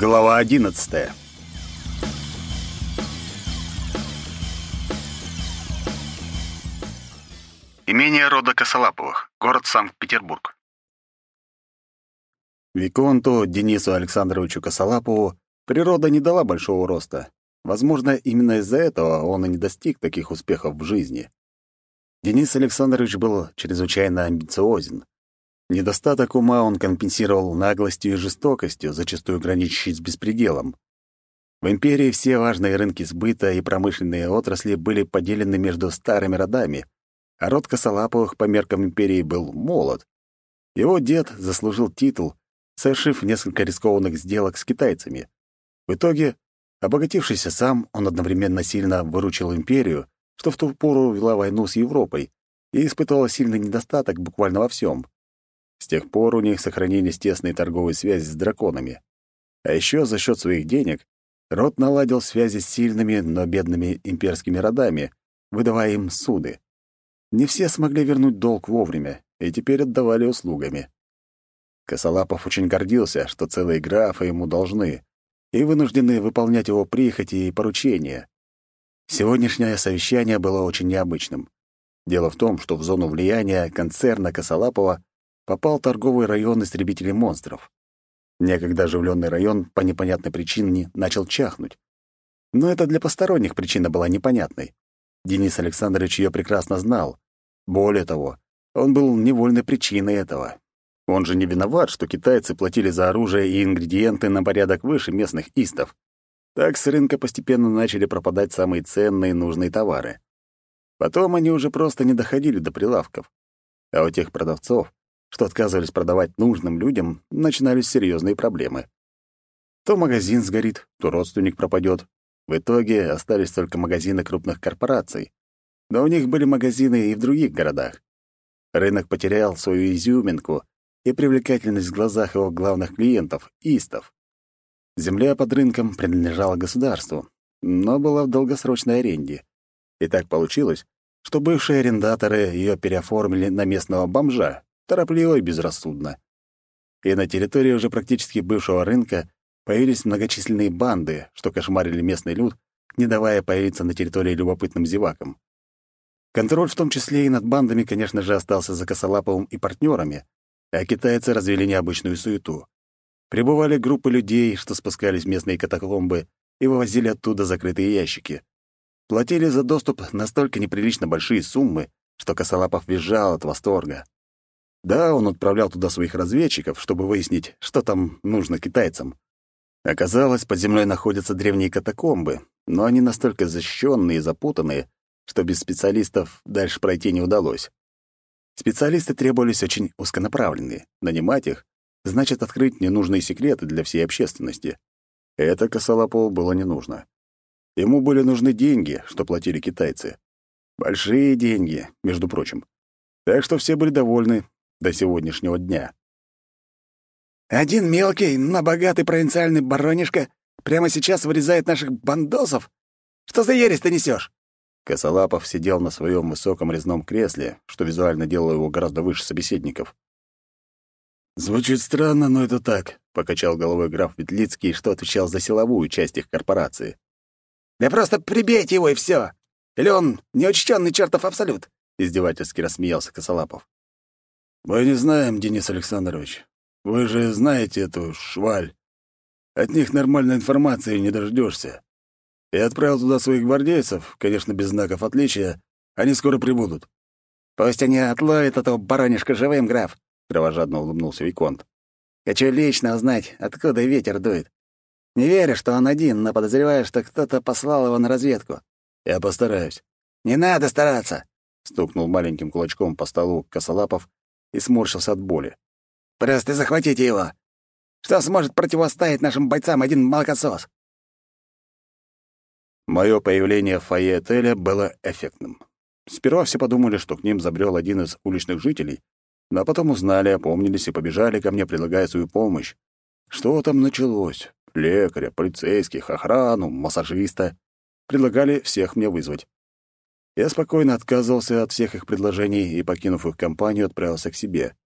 Глава одиннадцатая. Имение рода Косолаповых, город Санкт-Петербург. Виконту Денису Александровичу Косолапову природа не дала большого роста. Возможно, именно из-за этого он и не достиг таких успехов в жизни. Денис Александрович был чрезвычайно амбициозен. Недостаток ума он компенсировал наглостью и жестокостью, зачастую граничащей с беспределом. В империи все важные рынки сбыта и промышленные отрасли были поделены между старыми родами, а род Косолаповых по меркам империи был молод. Его дед заслужил титул, совершив несколько рискованных сделок с китайцами. В итоге, обогатившийся сам, он одновременно сильно выручил империю, что в ту пору вела войну с Европой и испытывала сильный недостаток буквально во всем. С тех пор у них сохранились тесные торговые связи с драконами. А еще за счет своих денег род наладил связи с сильными, но бедными имперскими родами, выдавая им суды. Не все смогли вернуть долг вовремя и теперь отдавали услугами. Косолапов очень гордился, что целые графы ему должны, и вынуждены выполнять его прихоти и поручения. Сегодняшнее совещание было очень необычным. Дело в том, что в зону влияния концерна Косолапова попал торговый район истребителей монстров. Некогда оживленный район по непонятной причине начал чахнуть. Но это для посторонних причина была непонятной. Денис Александрович ее прекрасно знал. Более того, он был невольной причиной этого. Он же не виноват, что китайцы платили за оружие и ингредиенты на порядок выше местных истов. Так с рынка постепенно начали пропадать самые ценные нужные товары. Потом они уже просто не доходили до прилавков. А у тех продавцов, что отказывались продавать нужным людям, начинались серьезные проблемы. То магазин сгорит, то родственник пропадет. В итоге остались только магазины крупных корпораций. Но у них были магазины и в других городах. Рынок потерял свою изюминку и привлекательность в глазах его главных клиентов — истов. Земля под рынком принадлежала государству, но была в долгосрочной аренде. И так получилось, что бывшие арендаторы ее переоформили на местного бомжа, торопливо и безрассудно. И на территории уже практически бывшего рынка появились многочисленные банды, что кошмарили местный люд, не давая появиться на территории любопытным зевакам. Контроль в том числе и над бандами, конечно же, остался за Косолаповым и партнерами, а китайцы развели необычную суету. Прибывали группы людей, что спускались в местные катакомбы и вывозили оттуда закрытые ящики. Платили за доступ настолько неприлично большие суммы, что Косолапов визжал от восторга. Да, он отправлял туда своих разведчиков, чтобы выяснить, что там нужно китайцам. Оказалось, под землей находятся древние катакомбы, но они настолько защищенные и запутанные, что без специалистов дальше пройти не удалось. Специалисты требовались очень узконаправленные. Нанимать их значит открыть ненужные секреты для всей общественности. Это Косолапову было не нужно. Ему были нужны деньги, что платили китайцы. Большие деньги, между прочим. Так что все были довольны, до сегодняшнего дня. «Один мелкий, но богатый провинциальный баронишка прямо сейчас вырезает наших бандосов? Что за ересь ты несешь? Косолапов сидел на своем высоком резном кресле, что визуально делало его гораздо выше собеседников. «Звучит странно, но это так», — покачал головой граф Ветлицкий, что отвечал за силовую часть их корпорации. «Да просто прибейте его, и все! Или он неучтенный чертов абсолют!» — издевательски рассмеялся Косолапов. «Мы не знаем, Денис Александрович. Вы же знаете эту шваль. От них нормальной информации не дождешься. Я отправил туда своих гвардейцев, конечно, без знаков отличия. Они скоро прибудут». «Пусть они отловят этого баранишка живым, граф», — кровожадно улыбнулся Виконт. «Хочу лично узнать, откуда ветер дует. Не верю, что он один, но подозреваю, что кто-то послал его на разведку». «Я постараюсь». «Не надо стараться», — стукнул маленьким кулачком по столу Косолапов и сморщился от боли. «Просто захватите его! Что сможет противостоять нашим бойцам один молокосос?» Мое появление в фойе отеля было эффектным. Сперва все подумали, что к ним забрел один из уличных жителей, но потом узнали, опомнились и побежали ко мне, предлагая свою помощь. Что там началось? Лекаря, полицейских, охрану, массажиста. Предлагали всех мне вызвать. Я спокойно отказывался от всех их предложений и, покинув их компанию, отправился к себе.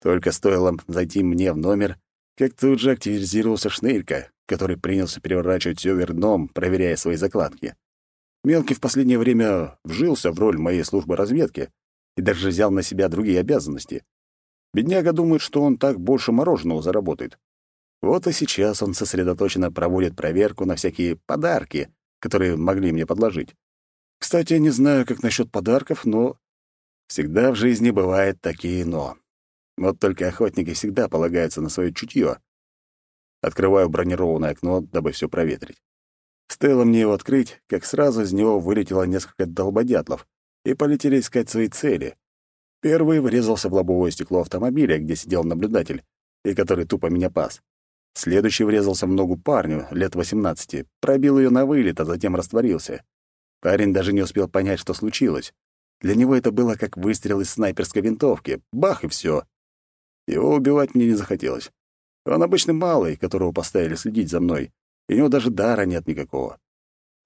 Только стоило зайти мне в номер, как тут же активизировался Шнырька, который принялся переворачивать все вверх проверяя свои закладки. Мелкий в последнее время вжился в роль моей службы разведки и даже взял на себя другие обязанности. Бедняга думает, что он так больше мороженого заработает. Вот и сейчас он сосредоточенно проводит проверку на всякие подарки, которые могли мне подложить. Кстати, не знаю, как насчет подарков, но всегда в жизни бывают такие «но». Вот только охотники всегда полагаются на свое чутье. Открываю бронированное окно, дабы все проветрить. Стоило мне его открыть, как сразу из него вылетело несколько долбодятлов и полетели искать свои цели. Первый врезался в лобовое стекло автомобиля, где сидел наблюдатель, и который тупо меня пас. Следующий врезался в ногу парню, лет 18, пробил ее на вылет, а затем растворился. Парень даже не успел понять, что случилось. Для него это было как выстрел из снайперской винтовки. Бах, и все. Его убивать мне не захотелось. Он обычный малый, которого поставили следить за мной, и у него даже дара нет никакого.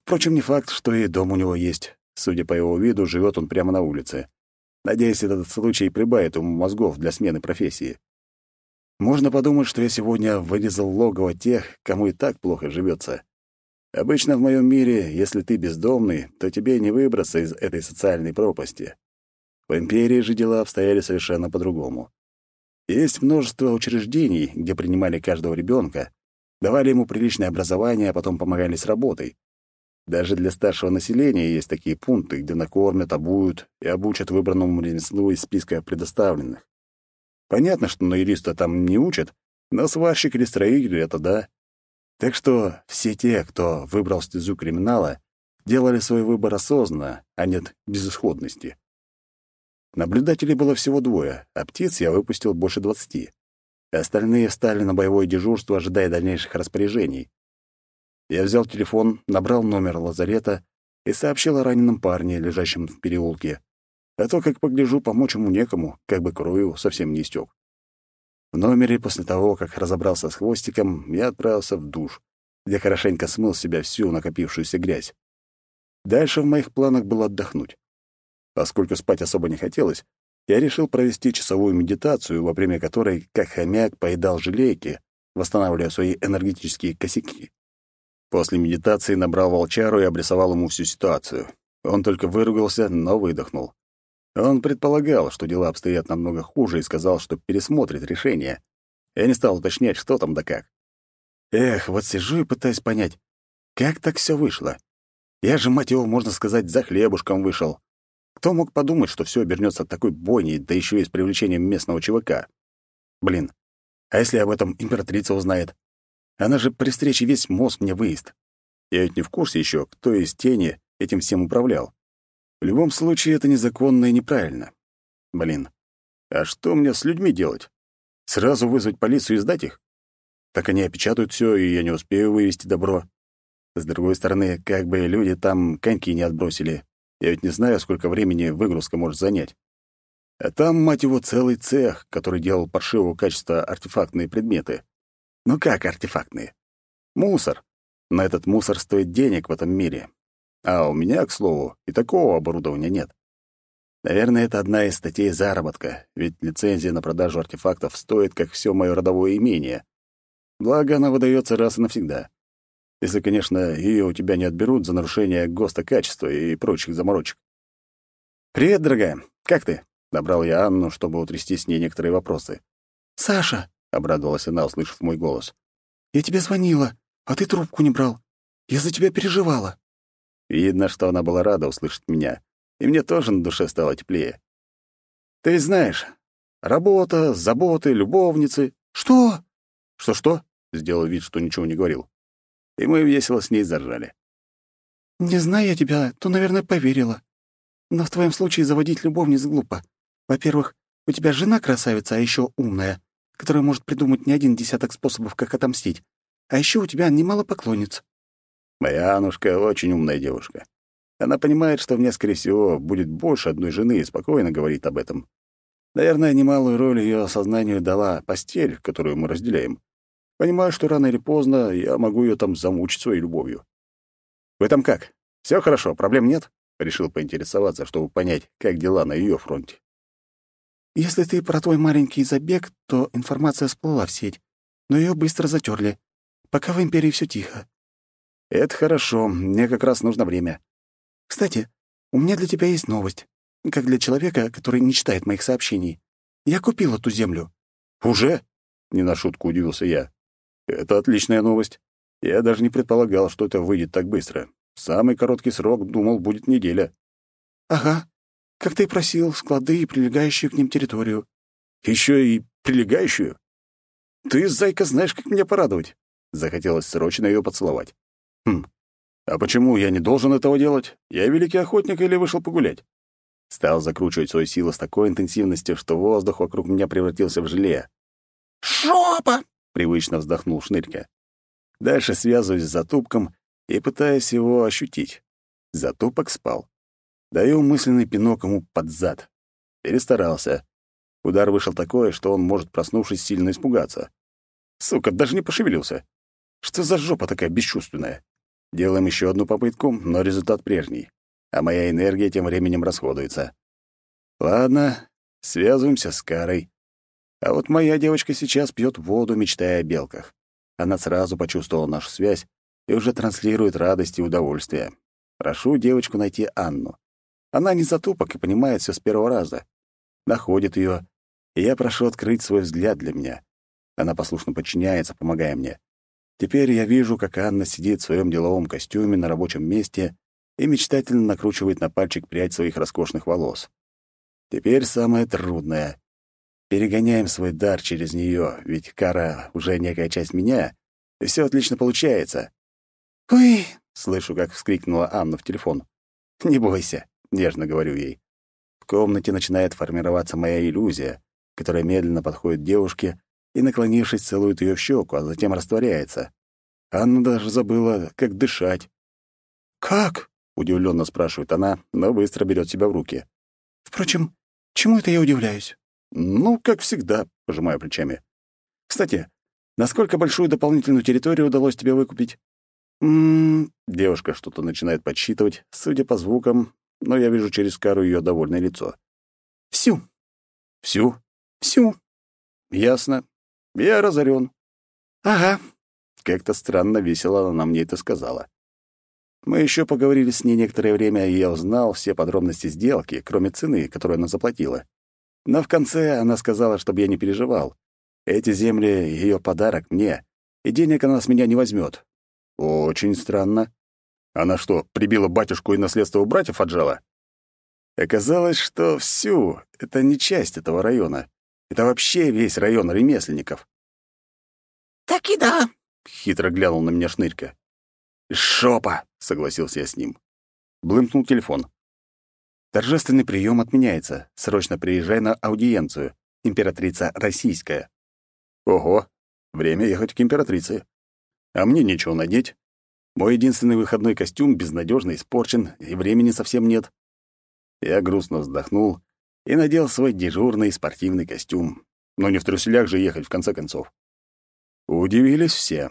Впрочем, не факт, что и дом у него есть. Судя по его виду, живет он прямо на улице. Надеюсь, этот случай прибавит ему мозгов для смены профессии. Можно подумать, что я сегодня вырезал логово тех, кому и так плохо живется. Обычно в моем мире, если ты бездомный, то тебе не выбраться из этой социальной пропасти. В империи же дела обстояли совершенно по-другому. Есть множество учреждений, где принимали каждого ребенка, давали ему приличное образование, а потом помогали с работой. Даже для старшего населения есть такие пункты, где накормят, обуют и обучат выбранному ремеслу из списка предоставленных. Понятно, что на юриста там не учат, но сварщик или строитель — это да. Так что все те, кто выбрал стезю криминала, делали свой выбор осознанно, а нет безысходности. Наблюдателей было всего двое, а птиц я выпустил больше двадцати. Остальные встали на боевое дежурство, ожидая дальнейших распоряжений. Я взял телефон, набрал номер лазарета и сообщил о раненом парне, лежащем в переулке. А то, как погляжу, помочь ему некому, как бы кровью совсем не истек. В номере после того, как разобрался с хвостиком, я отправился в душ, где хорошенько смыл с себя всю накопившуюся грязь. Дальше в моих планах было отдохнуть. Поскольку спать особо не хотелось, я решил провести часовую медитацию, во время которой, как хомяк, поедал желейки, восстанавливая свои энергетические косяки. После медитации набрал волчару и обрисовал ему всю ситуацию. Он только выругался, но выдохнул. Он предполагал, что дела обстоят намного хуже, и сказал, что пересмотрит решение. Я не стал уточнять, что там да как. Эх, вот сижу и пытаюсь понять, как так все вышло. Я же, мать его, можно сказать, за хлебушком вышел. Кто мог подумать, что все обернется такой бойней, да еще и с привлечением местного чувака? Блин, а если об этом императрица узнает? Она же при встрече весь мозг мне выезд. Я ведь не в курсе еще, кто из тени этим всем управлял. В любом случае, это незаконно и неправильно. Блин, а что мне с людьми делать? Сразу вызвать полицию и сдать их? Так они опечатают все, и я не успею вывести добро. С другой стороны, как бы люди там коньки не отбросили. Я ведь не знаю, сколько времени выгрузка может занять. А там, мать его, целый цех, который делал паршивого качества артефактные предметы. Ну как артефактные? Мусор. Но этот мусор стоит денег в этом мире, а у меня, к слову, и такого оборудования нет. Наверное, это одна из статей заработка, ведь лицензия на продажу артефактов стоит, как все мое родовое имение. Благо, она выдается раз и навсегда. Если, конечно, ее у тебя не отберут за нарушение ГОСТа качества и прочих заморочек. «Привет, дорогая. Как ты?» — набрал я Анну, чтобы утрясти с ней некоторые вопросы. «Саша!» — обрадовалась она, услышав мой голос. «Я тебе звонила, а ты трубку не брал. Я за тебя переживала». Видно, что она была рада услышать меня, и мне тоже на душе стало теплее. «Ты знаешь, работа, заботы, любовницы...» «Что?» «Что-что?» — сделал вид, что ничего не говорил. И мы весело с ней заржали. «Не зная я тебя, то, наверное, поверила. Но в твоем случае заводить любовниц глупо. Во-первых, у тебя жена красавица, а еще умная, которая может придумать не один десяток способов, как отомстить. А еще у тебя немало поклонниц. Моя Анушка очень умная девушка. Она понимает, что мне, скорее всего, будет больше одной жены и спокойно говорит об этом. Наверное, немалую роль ее сознанию дала постель, которую мы разделяем. Понимаю, что рано или поздно я могу ее там замучить своей любовью. «Вы там как? Все хорошо, проблем нет?» Решил поинтересоваться, чтобы понять, как дела на ее фронте. «Если ты про твой маленький забег, то информация всплыла в сеть. но ее быстро затерли. Пока в Империи все тихо». «Это хорошо. Мне как раз нужно время». «Кстати, у меня для тебя есть новость. Как для человека, который не читает моих сообщений. Я купил эту землю». «Уже?» — не на шутку удивился я. «Это отличная новость. Я даже не предполагал, что это выйдет так быстро. Самый короткий срок, думал, будет неделя». «Ага. Как ты и просил, склады и прилегающую к ним территорию». Еще и прилегающую? Ты, зайка, знаешь, как меня порадовать. Захотелось срочно ее поцеловать. Хм, а почему я не должен этого делать? Я великий охотник или вышел погулять? Стал закручивать свою силу с такой интенсивностью, что воздух вокруг меня превратился в желе. «Шопа!» — привычно вздохнул Шнырька. Дальше связываюсь с затупком и пытаюсь его ощутить. Затупок спал. Даю мысленный пинок ему под зад. Перестарался. Удар вышел такой, что он может, проснувшись, сильно испугаться. Сука, даже не пошевелился. Что за жопа такая бесчувственная? Делаем еще одну попытку, но результат прежний. А моя энергия тем временем расходуется. Ладно, связываемся с Карой. А вот моя девочка сейчас пьет воду, мечтая о белках. Она сразу почувствовала нашу связь и уже транслирует радость и удовольствие. Прошу девочку найти Анну. Она не затупок и понимает все с первого раза. Находит ее и я прошу открыть свой взгляд для меня. Она послушно подчиняется, помогая мне. Теперь я вижу, как Анна сидит в своем деловом костюме на рабочем месте и мечтательно накручивает на пальчик прядь своих роскошных волос. Теперь самое трудное. Перегоняем свой дар через нее, ведь Кара уже некая часть меня, и все отлично получается. «Ой!» — слышу, как вскрикнула Анна в телефон. «Не бойся», — нежно говорю ей. В комнате начинает формироваться моя иллюзия, которая медленно подходит девушке и, наклонившись, целует ее в щеку, а затем растворяется. Анна даже забыла, как дышать. «Как?» — удивленно спрашивает она, но быстро берет себя в руки. «Впрочем, чему это я удивляюсь?» «Ну, как всегда», — пожимаю плечами. «Кстати, насколько большую дополнительную территорию удалось тебе выкупить?» «М-м-м...» Девушка что-то начинает подсчитывать, судя по звукам, но я вижу через кару ее довольное лицо. «Всю». «Всю?» Всю. Ясно. Я разорен. Ага. Как-то странно весело она мне это сказала. Мы еще поговорили с ней некоторое время, и я узнал все подробности сделки, кроме цены, которую она заплатила. Но в конце она сказала, чтобы я не переживал. Эти земли — ее подарок мне, и денег она с меня не возьмет. Очень странно. Она что, прибила батюшку и наследство у братьев отжала? Оказалось, что всю — это не часть этого района. Это вообще весь район ремесленников. «Так и да», — хитро глянул на меня шнырька. «Шопа!» — согласился я с ним. Блымкнул телефон. Торжественный прием отменяется. Срочно приезжай на аудиенцию. Императрица российская. Ого, время ехать к императрице. А мне нечего надеть. Мой единственный выходной костюм безнадежно испорчен, и времени совсем нет. Я грустно вздохнул и надел свой дежурный спортивный костюм. Но не в труселях же ехать, в конце концов. Удивились все.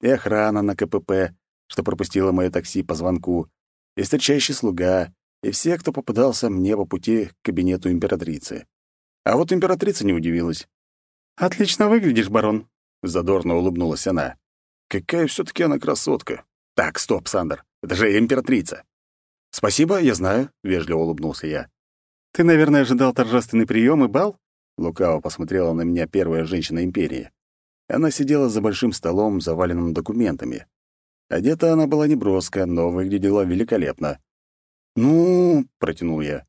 И охрана на КПП, что пропустила мое такси по звонку, и встречающий слуга, и все, кто попадался мне по пути к кабинету императрицы. А вот императрица не удивилась. «Отлично выглядишь, барон», — задорно улыбнулась она. «Какая все таки она красотка!» «Так, стоп, Сандер, это же императрица!» «Спасибо, я знаю», — вежливо улыбнулся я. «Ты, наверное, ожидал торжественный прием и бал?» Лукаво посмотрела на меня первая женщина империи. Она сидела за большим столом, заваленным документами. Одета она была неброско, но выглядела великолепно. «Ну...» — протянул я.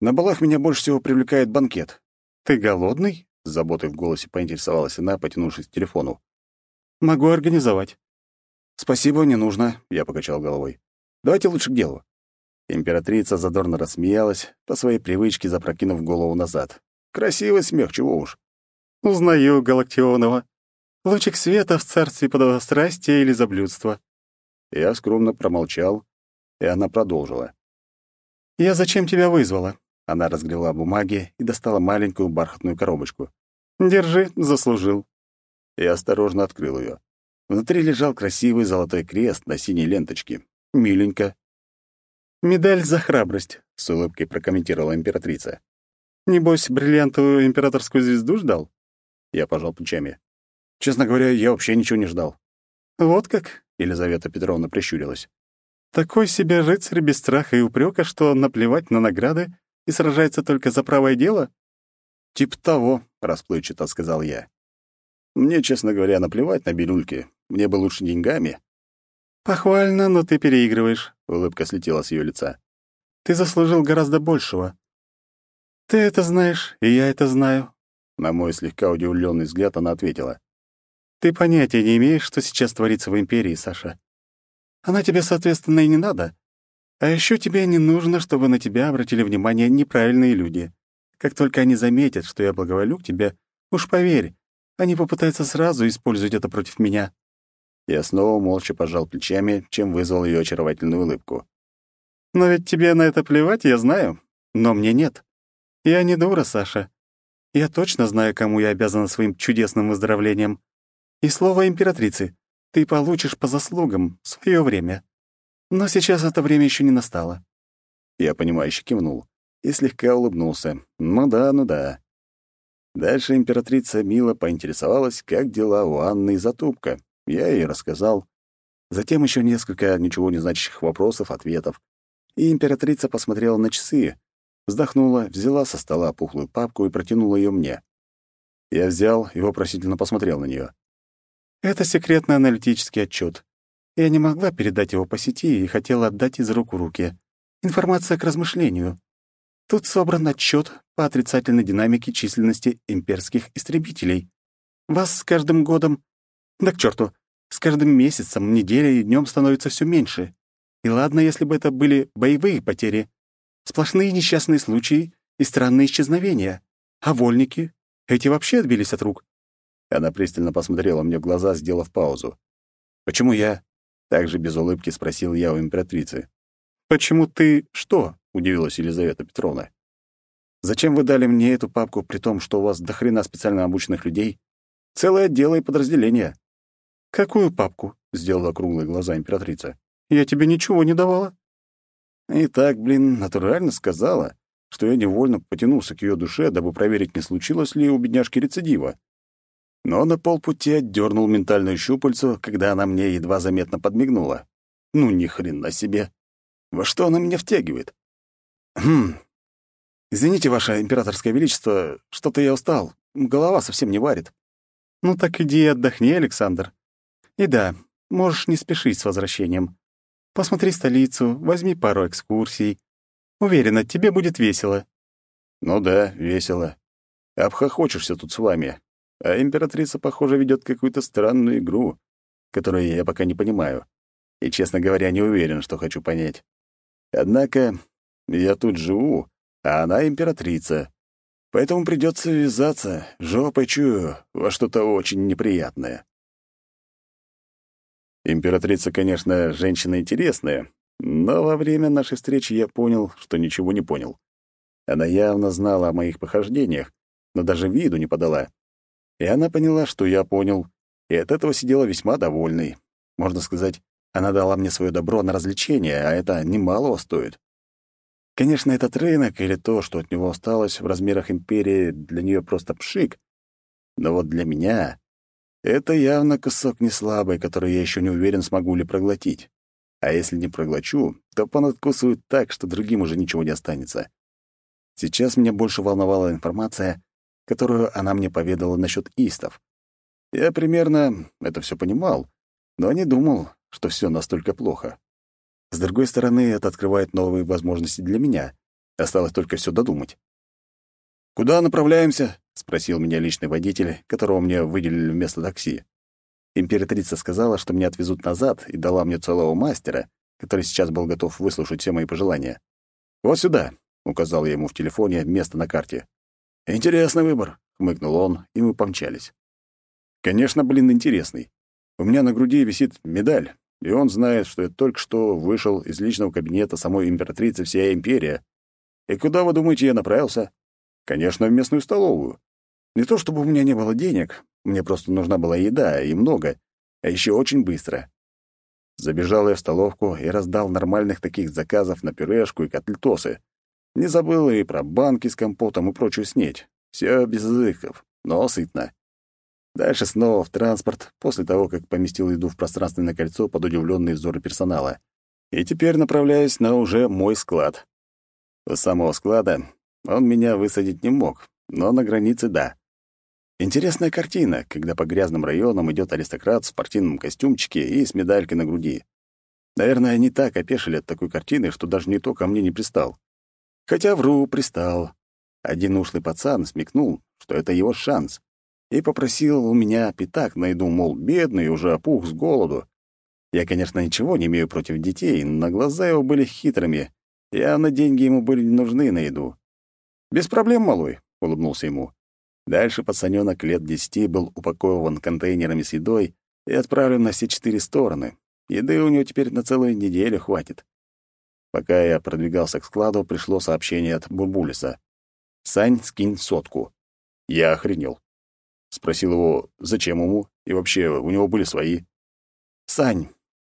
«На балах меня больше всего привлекает банкет». «Ты голодный?» — с заботой в голосе поинтересовалась она, потянувшись к телефону. «Могу организовать». «Спасибо, не нужно», — я покачал головой. «Давайте лучше к делу». Императрица задорно рассмеялась, по своей привычке запрокинув голову назад. Красивый смех, чего уж. «Узнаю Галактионова. Лучик света в царстве подобострастия или заблюдства». Я скромно промолчал, и она продолжила. «Я зачем тебя вызвала?» Она разгрела бумаги и достала маленькую бархатную коробочку. «Держи, заслужил». Я осторожно открыл ее. Внутри лежал красивый золотой крест на синей ленточке. Миленько. «Медаль за храбрость», — с улыбкой прокомментировала императрица. «Небось, бриллиантовую императорскую звезду ждал?» Я пожал плечами. Честно говоря, я вообще ничего не ждал. «Вот как?» — Елизавета Петровна прищурилась. «Такой себе рыцарь без страха и упрека, что наплевать на награды и сражается только за правое дело?» «Тип того», — расплывчато сказал я. «Мне, честно говоря, наплевать на бирюльки. Мне бы лучше деньгами». «Похвально, но ты переигрываешь», — улыбка слетела с ее лица. «Ты заслужил гораздо большего. Ты это знаешь, и я это знаю». На мой слегка удивленный взгляд она ответила. Ты понятия не имеешь, что сейчас творится в Империи, Саша. Она тебе, соответственно, и не надо. А еще тебе не нужно, чтобы на тебя обратили внимание неправильные люди. Как только они заметят, что я благоволю к тебе, уж поверь, они попытаются сразу использовать это против меня». Я снова молча пожал плечами, чем вызвал ее очаровательную улыбку. «Но ведь тебе на это плевать, я знаю. Но мне нет. Я не дура, Саша. Я точно знаю, кому я обязана своим чудесным выздоровлением. И слово императрицы. Ты получишь по заслугам в свое время. Но сейчас это время еще не настало». Я, понимающе кивнул и слегка улыбнулся. «Ну да, ну да». Дальше императрица мило поинтересовалась, как дела у Анны и Затупка. Я ей рассказал. Затем еще несколько ничего не значащих вопросов, ответов. И императрица посмотрела на часы, вздохнула, взяла со стола пухлую папку и протянула ее мне. Я взял и вопросительно посмотрел на нее. Это секретный аналитический отчет. Я не могла передать его по сети и хотела отдать из рук в руки. Информация к размышлению. Тут собран отчет по отрицательной динамике численности имперских истребителей. Вас с каждым годом... Да к черту, с каждым месяцем, неделей и днем становится все меньше. И ладно, если бы это были боевые потери. Сплошные несчастные случаи и странные исчезновения. А вольники? Эти вообще отбились от рук. Она пристально посмотрела мне в глаза, сделав паузу. «Почему я?» — также без улыбки спросил я у императрицы. «Почему ты что?» — удивилась Елизавета Петровна. «Зачем вы дали мне эту папку, при том, что у вас до хрена специально обученных людей? Целое отдело и подразделение». «Какую папку?» — сделала круглые глаза императрица. «Я тебе ничего не давала». И так, блин, натурально сказала, что я невольно потянулся к ее душе, дабы проверить, не случилось ли у бедняжки рецидива но на полпути отдернул ментальную щупальцу, когда она мне едва заметно подмигнула. Ну, ни хрена себе. Во что она меня втягивает? Хм. Извините, ваше императорское величество, что-то я устал. Голова совсем не варит. Ну так иди отдохни, Александр. И да, можешь не спешить с возвращением. Посмотри столицу, возьми пару экскурсий. Уверена, тебе будет весело. Ну да, весело. Обхохочешься тут с вами, а императрица, похоже, ведет какую-то странную игру, которую я пока не понимаю. И, честно говоря, не уверен, что хочу понять. Однако я тут живу, а она императрица. Поэтому придется ввязаться, жопой чую, во что-то очень неприятное. Императрица, конечно, женщина интересная, но во время нашей встречи я понял, что ничего не понял. Она явно знала о моих похождениях, но даже виду не подала. И она поняла, что я понял, и от этого сидела весьма довольной. Можно сказать, она дала мне свое добро на развлечение, а это немалого стоит. Конечно, этот рынок или то, что от него осталось в размерах империи, для нее просто пшик. Но вот для меня это явно кусок не слабый, который я еще не уверен, смогу ли проглотить. А если не проглочу, то понадкусывают так, что другим уже ничего не останется. Сейчас меня больше волновала информация, которую она мне поведала насчет истов. Я примерно это все понимал, но не думал, что все настолько плохо. С другой стороны, это открывает новые возможности для меня. Осталось только все додумать. «Куда направляемся?» — спросил меня личный водитель, которого мне выделили вместо такси. Императрица сказала, что меня отвезут назад, и дала мне целого мастера, который сейчас был готов выслушать все мои пожелания. «Вот сюда», — указал я ему в телефоне место на карте. «Интересный выбор», — хмыкнул он, и мы помчались. «Конечно, блин, интересный. У меня на груди висит медаль, и он знает, что я только что вышел из личного кабинета самой императрицы всей империи. И куда, вы думаете, я направился? Конечно, в местную столовую. Не то чтобы у меня не было денег, мне просто нужна была еда, и много, а еще очень быстро. Забежал я в столовку и раздал нормальных таких заказов на пюрешку и котлетосы. Не забыл и про банки с компотом и прочую снеть. Все без языков, но сытно. Дальше снова в транспорт, после того, как поместил еду в пространственное кольцо под удивленные взоры персонала. И теперь направляюсь на уже мой склад. У самого склада он меня высадить не мог, но на границе — да. Интересная картина, когда по грязным районам идет аристократ в спортивном костюмчике и с медалькой на груди. Наверное, они так опешили от такой картины, что даже не то ко мне не пристал. Хотя вру, пристал. Один ушлый пацан смекнул, что это его шанс, и попросил у меня пятак на еду, мол, бедный, уже опух с голоду. Я, конечно, ничего не имею против детей, но глаза его были хитрыми, Явно деньги ему были не нужны на еду. «Без проблем, малой», — улыбнулся ему. Дальше пацанёнок лет десяти был упакован контейнерами с едой и отправлен на все четыре стороны. Еды у него теперь на целую неделю хватит. Пока я продвигался к складу, пришло сообщение от Бурбулиса. «Сань, скинь сотку». Я охренел. Спросил его, зачем ему, и вообще, у него были свои. «Сань,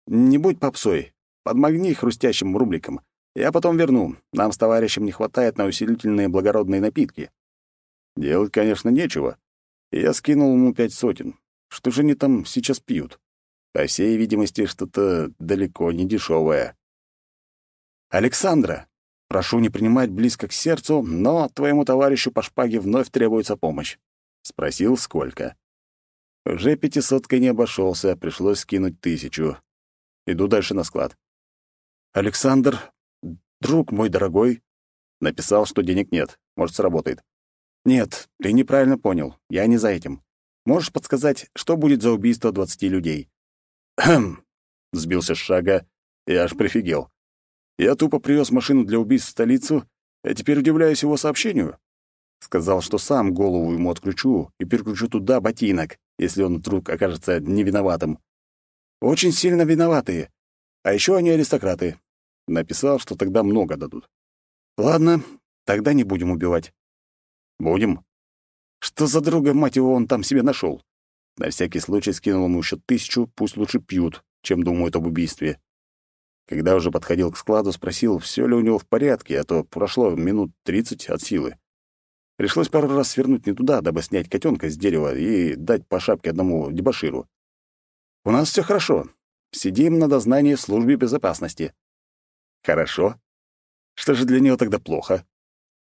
не будь попсой, подмагни хрустящим рубликом. Я потом верну. Нам с товарищем не хватает на усилительные благородные напитки. Делать, конечно, нечего. Я скинул ему пять сотен. Что же они там сейчас пьют? По всей видимости, что-то далеко не дешевое. Александра, прошу не принимать близко к сердцу, но твоему товарищу по шпаге вновь требуется помощь. Спросил, сколько. Уже пятисоткой не обошелся, пришлось скинуть тысячу. Иду дальше на склад. Александр «Друг мой дорогой...» Написал, что денег нет. Может, сработает. «Нет, ты неправильно понял. Я не за этим. Можешь подсказать, что будет за убийство двадцати людей?» «Хм...» — сбился с шага и аж прифигел. «Я тупо привез машину для убийств в столицу, а теперь удивляюсь его сообщению. Сказал, что сам голову ему отключу и переключу туда ботинок, если он вдруг окажется невиноватым. Очень сильно виноватые. А еще они аристократы. Написал, что тогда много дадут. Ладно, тогда не будем убивать. Будем. Что за друга, мать его, он там себе нашел? На всякий случай скинул ему еще тысячу, пусть лучше пьют, чем думают об убийстве. Когда уже подходил к складу, спросил, все ли у него в порядке, а то прошло минут тридцать от силы. Пришлось пару раз свернуть не туда, дабы снять котенка с дерева и дать по шапке одному дебоширу. «У нас все хорошо. Сидим на дознании в службе безопасности. Хорошо. Что же для него тогда плохо?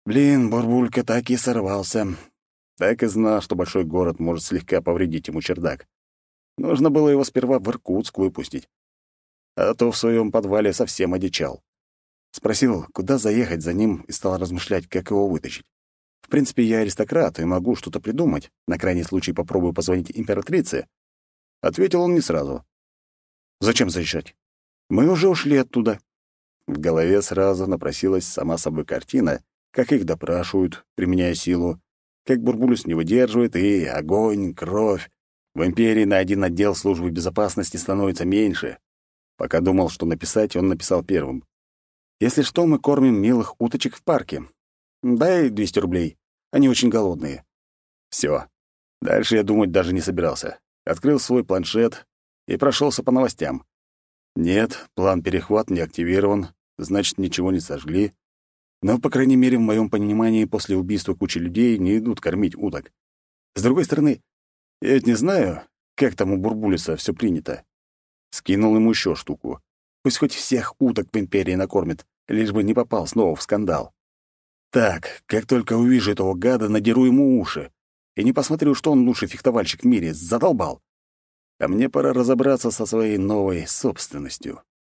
Блин, Бурбулька так и сорвался. Так и знал, что большой город может слегка повредить ему чердак. Нужно было его сперва в Иркутск выпустить. А то в своем подвале совсем одичал. Спросил, куда заехать за ним, и стал размышлять, как его вытащить. В принципе, я аристократ и могу что-то придумать. На крайний случай попробую позвонить императрице. Ответил он не сразу. Зачем заезжать? Мы уже ушли оттуда. В голове сразу напросилась сама собой картина, как их допрашивают, применяя силу, как Бурбулюс не выдерживает, и огонь, кровь. В империи на один отдел службы безопасности становится меньше. Пока думал, что написать, он написал первым. «Если что, мы кормим милых уточек в парке. Дай 200 рублей. Они очень голодные». Все. Дальше я думать даже не собирался. Открыл свой планшет и прошелся по новостям. Нет, план перехват не активирован, значит, ничего не сожгли. Но, по крайней мере, в моем понимании, после убийства кучи людей не идут кормить уток. С другой стороны, я ведь не знаю, как там у Бурбулиса все принято. Скинул ему еще штуку. Пусть хоть всех уток в Империи накормит, лишь бы не попал снова в скандал. Так, как только увижу этого гада, надеру ему уши. И не посмотрю, что он лучший фехтовальщик в мире. Задолбал. А мне пора разобраться со своей новой собственностью.